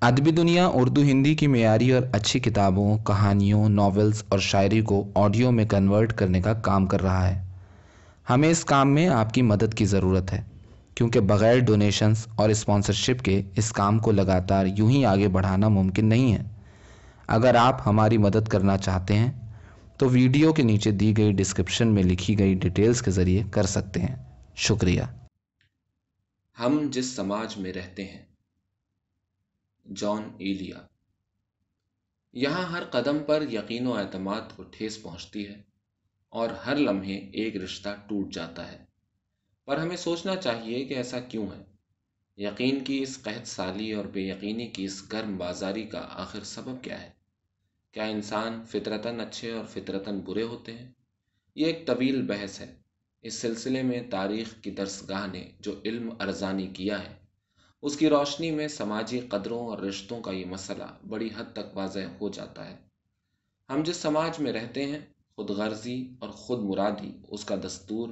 ادبی دنیا، اردو، ہندی کی معیاری اور اچھی کتابوں، کہانیوں، ناولز اور شاعری کو آڈیو میں کنورٹ کرنے کا کام کر رہا ہے۔ ہمیں اس کام میں آپ کی مدد کی ضرورت ہے، کیونکہ بغیر ڈونیشنز اور اسپانسرشپ کے اس کام کو لگاتار یوں ہی آگے بڑھانا ممکن نہیں ہے۔ اگر آپ ہماری مدد کرنا چاہتے ہیں، تو ویڈیو کے نیچے دی گئی ڈسکرپشن میں لکھی گئی ڈیٹیلز کے ذریعے کر سکتے ہیں۔ شکریہ۔ ہم جس سماج میں رہتے ہیں جان ایلیا۔ یہاں ہر قدم پر یقین و اعتماد کو ٹھیس پہنچتی ہے اور ہر لمحے ایک رشتہ ٹوٹ جاتا ہے۔ پر ہمیں سوچنا چاہیے کہ ایسا کیوں ہے۔ یقین کی اس قحط سالی اور بے یقینی کی اس گرم بازاری کا آخر سبب کیا ہے؟ کیا انسان فطرتاً اچھے اور فطرتاً برے ہوتے ہیں؟ یہ ایک طویل بحث ہے۔ اس سلسلے میں تاریخ کی درسگاہ نے جو علم ارزانی کیا ہے اس کی روشنی میں سماجی قدروں اور رشتوں کا یہ مسئلہ بڑی حد تک واضح ہو جاتا ہے۔ ہم جس سماج میں رہتے ہیں، خود غرضی اور خود مرادی اس کا دستور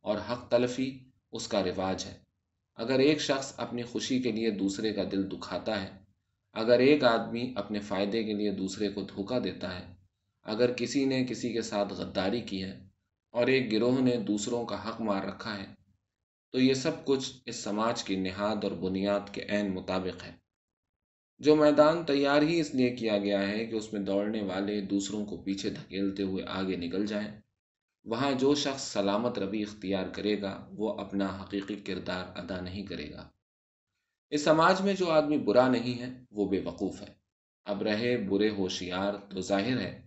اور حق تلفی اس کا رواج ہے۔ اگر ایک شخص اپنی خوشی کے لیے دوسرے کا دل دکھاتا ہے، اگر ایک آدمی اپنے فائدے کے لیے دوسرے کو دھوکہ دیتا ہے، اگر کسی نے کسی کے ساتھ غداری کی ہے اور ایک گروہ نے دوسروں کا حق مار رکھا ہے تو یہ سب کچھ اس سماج کی نہاد اور بنیاد کے عین مطابق ہے۔ جو میدان تیار ہی اس لیے کیا گیا ہے کہ اس میں دوڑنے والے دوسروں کو پیچھے دھکیلتے ہوئے آگے نکل جائیں، وہاں جو شخص سلامت روی اختیار کرے گا، وہ اپنا حقیقی کردار ادا نہیں کرے گا۔ اس سماج میں جو آدمی برا نہیں ہے، وہ بے وقوف ہے۔ اب رہے برے ہوشیار تو ظاہر ہے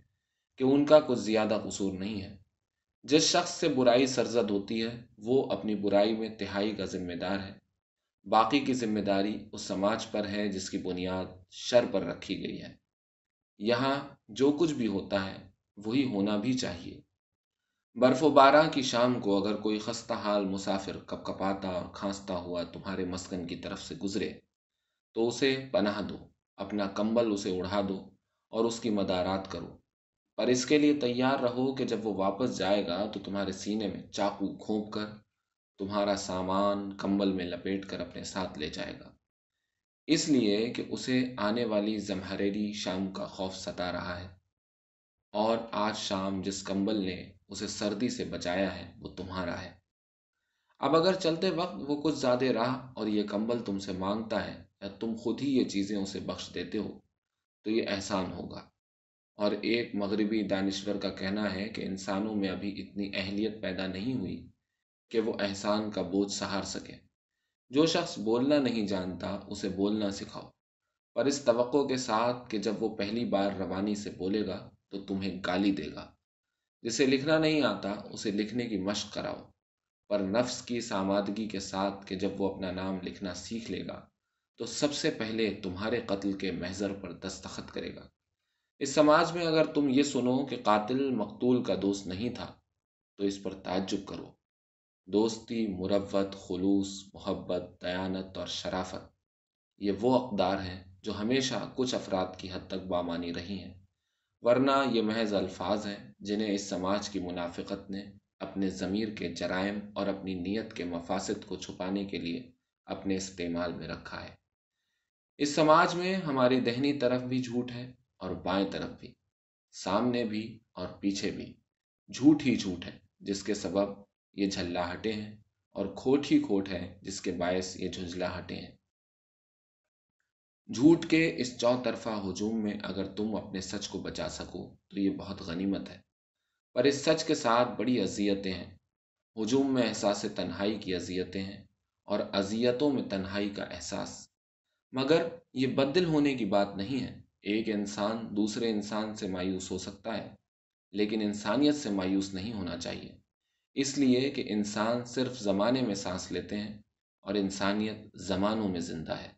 کہ ان کا کچھ زیادہ قصور نہیں ہے۔ جس شخص سے برائی سرزد ہوتی ہے، وہ اپنی برائی میں تہائی کا ذمہ دار ہے۔ باقی کی ذمہ داری اس سماج پر ہے جس کی بنیاد شر پر رکھی گئی ہے۔ یہاں جو کچھ بھی ہوتا ہے، وہی ہونا بھی چاہیے۔ برف و بارہ کی شام کو اگر کوئی خستہ حال مسافر کپ کپاتا اور کھانستا ہوا تمہارے مسکن کی طرف سے گزرے، تو اسے پناہ دو، اپنا کمبل اسے اڑا دو اور اس کی مدارات کرو۔ پر اس کے لیے تیار رہو کہ جب وہ واپس جائے گا تو تمہارے سینے میں چاقو گھونپ کر تمہارا سامان کمبل میں لپیٹ کر اپنے ساتھ لے جائے گا۔ اس لیے کہ اسے آنے والی زمہریری شام کا خوف ستا رہا ہے۔ اور آج شام جس کمبل نے اسے سردی سے بچایا ہے، وہ تمہارا ہے۔ اب اگر چلتے وقت وہ کچھ زیادہ راہ اور یہ کمبل تم سے مانگتا ہے یا تم خود ہی یہ چیزیں اسے بخش دیتے ہو، تو یہ احسان ہوگا۔ اور ایک مغربی دانشور کا کہنا ہے کہ انسانوں میں ابھی اتنی اہلیت پیدا نہیں ہوئی کہ وہ احسان کا بوجھ سہار سکے۔ جو شخص بولنا نہیں جانتا، اسے بولنا سکھاؤ۔ پر اس توقع کے ساتھ کہ جب وہ پہلی بار روانی سے بولے گا، تو تمہیں گالی دے گا۔ جسے لکھنا نہیں آتا، اسے لکھنے کی مشق کراؤ۔ پر نفس کی سامادگی کے ساتھ کہ جب وہ اپنا نام لکھنا سیکھ لے گا، تو سب سے پہلے تمہارے قتل کے محضر پر دستخط کرے گا۔ اس سماج میں اگر تم یہ سنو کہ قاتل مقتول کا دوست نہیں تھا، تو اس پر تعجب کرو۔ دوستی، مروت، خلوص، محبت، دیانت اور شرافت، یہ وہ اقدار ہیں جو ہمیشہ کچھ افراد کی حد تک بامانی رہی ہیں۔ ورنہ یہ محض الفاظ ہیں جنہیں اس سماج کی منافقت نے اپنے ضمیر کے جرائم اور اپنی نیت کے مفاسد کو چھپانے کے لیے اپنے استعمال میں رکھا ہے۔ اس سماج میں ہماری دہنی طرف بھی جھوٹ ہے۔ اور بائیں طرف بھی۔ سامنے بھی اور پیچھے بھی۔ جھوٹ ہی جھوٹ ہے جس کے سبب یہ جھلاہٹیں ہیں اور کھوٹ ہی کھوٹ ہے جس کے باعث یہ جھنجلاہٹیں ہیں۔ جھوٹ کے اس چوطرفہ ہجوم میں اگر تم اپنے سچ کو بچا سکو تو یہ بہت غنیمت ہے۔ پر اس سچ کے ساتھ بڑی اذیتیں ہیں۔ ہجوم میں احساس تنہائی کی اذیتیں ہیں اور اذیتوں میں تنہائی کا احساس۔ مگر یہ بدل ہونے کی بات نہیں ہے۔ ایک انسان دوسرے انسان سے مایوس ہو سکتا ہے، لیکن انسانیت سے مایوس نہیں ہونا چاہیے۔ اس لیے کہ انسان صرف زمانے میں سانس لیتے ہیں اور انسانیت زمانوں میں زندہ ہے۔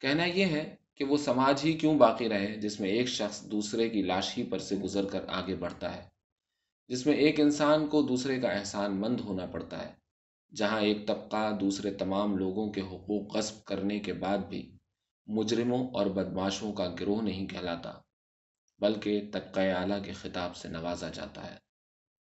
کہنا یہ ہے کہ وہ سماج ہی کیوں باقی رہے جس میں ایک شخص دوسرے کی لاش ہی پر سے گزر کر آگے بڑھتا ہے، جس میں ایک انسان کو دوسرے کا احسان مند ہونا پڑتا ہے، جہاں ایک طبقہ دوسرے تمام لوگوں کے حقوق غصب کرنے کے بعد بھی مجرموں اور بدماشوں کا گروہ نہیں کہلاتا، بلکہ طبقۂ اعلیٰ کے خطاب سے نوازا جاتا ہے۔